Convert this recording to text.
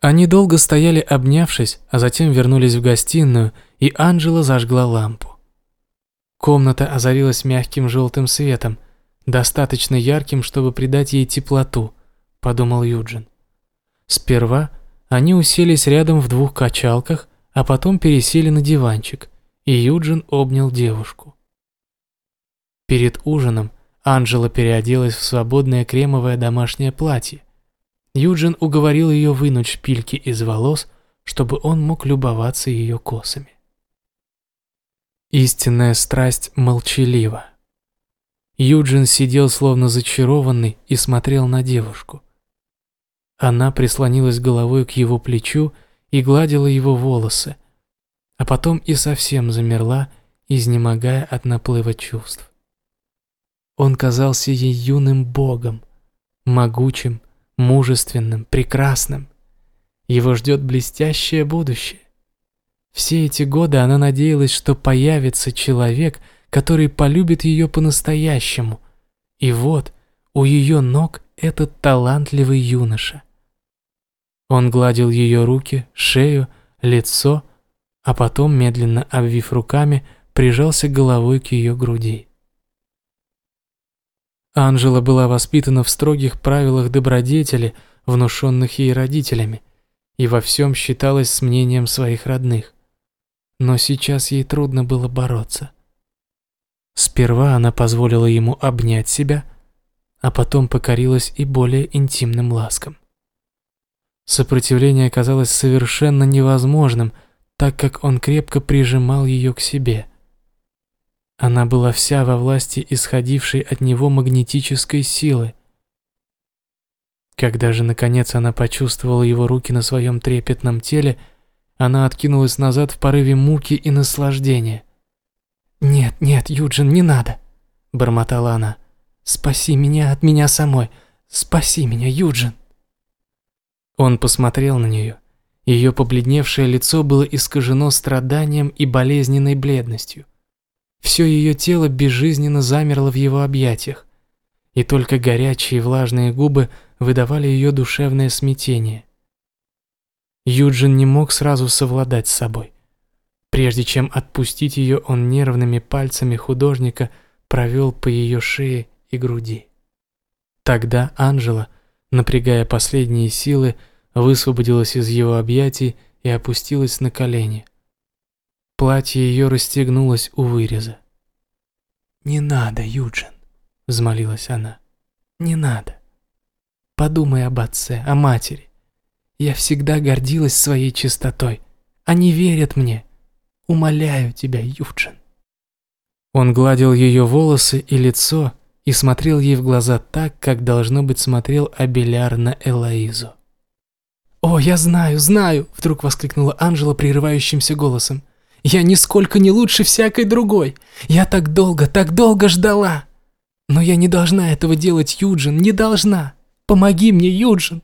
Они долго стояли обнявшись, а затем вернулись в гостиную, и Анжела зажгла лампу. Комната озарилась мягким желтым светом, достаточно ярким, чтобы придать ей теплоту, подумал Юджин. Сперва они уселись рядом в двух качалках, а потом пересели на диванчик, и Юджин обнял девушку. Перед ужином Анжела переоделась в свободное кремовое домашнее платье. Юджин уговорил ее вынуть шпильки из волос, чтобы он мог любоваться ее косами. Истинная страсть молчалива. Юджин сидел словно зачарованный и смотрел на девушку. Она прислонилась головой к его плечу и гладила его волосы, а потом и совсем замерла, изнемогая от наплыва чувств. Он казался ей юным богом, могучим, мужественным, прекрасным. Его ждет блестящее будущее. Все эти годы она надеялась, что появится человек, который полюбит ее по-настоящему. И вот, у ее ног этот талантливый юноша. Он гладил ее руки, шею, лицо, а потом, медленно обвив руками, прижался головой к ее груди. Анжела была воспитана в строгих правилах добродетели, внушенных ей родителями, и во всем считалась с мнением своих родных но сейчас ей трудно было бороться. Сперва она позволила ему обнять себя, а потом покорилась и более интимным ласкам. Сопротивление оказалось совершенно невозможным, так как он крепко прижимал ее к себе. Она была вся во власти исходившей от него магнетической силы. Когда же, наконец, она почувствовала его руки на своем трепетном теле, она откинулась назад в порыве муки и наслаждения. «Нет, нет, Юджин, не надо!» – бормотала она. «Спаси меня от меня самой! Спаси меня, Юджин!» Он посмотрел на нее. Ее побледневшее лицо было искажено страданием и болезненной бледностью. Все ее тело безжизненно замерло в его объятиях, и только горячие влажные губы выдавали ее душевное смятение. Юджин не мог сразу совладать с собой. Прежде чем отпустить ее, он нервными пальцами художника провел по ее шее и груди. Тогда Анжела, напрягая последние силы, высвободилась из его объятий и опустилась на колени. Платье ее расстегнулось у выреза. «Не надо, Юджин», — взмолилась она. «Не надо. Подумай об отце, о матери. Я всегда гордилась своей чистотой. Они верят мне. Умоляю тебя, Юджин. Он гладил ее волосы и лицо и смотрел ей в глаза так, как, должно быть, смотрел Абеляр на Элоизу. «О, я знаю, знаю!» – вдруг воскликнула Анжела прерывающимся голосом. «Я нисколько не лучше всякой другой! Я так долго, так долго ждала! Но я не должна этого делать, Юджин, не должна! Помоги мне, Юджин!»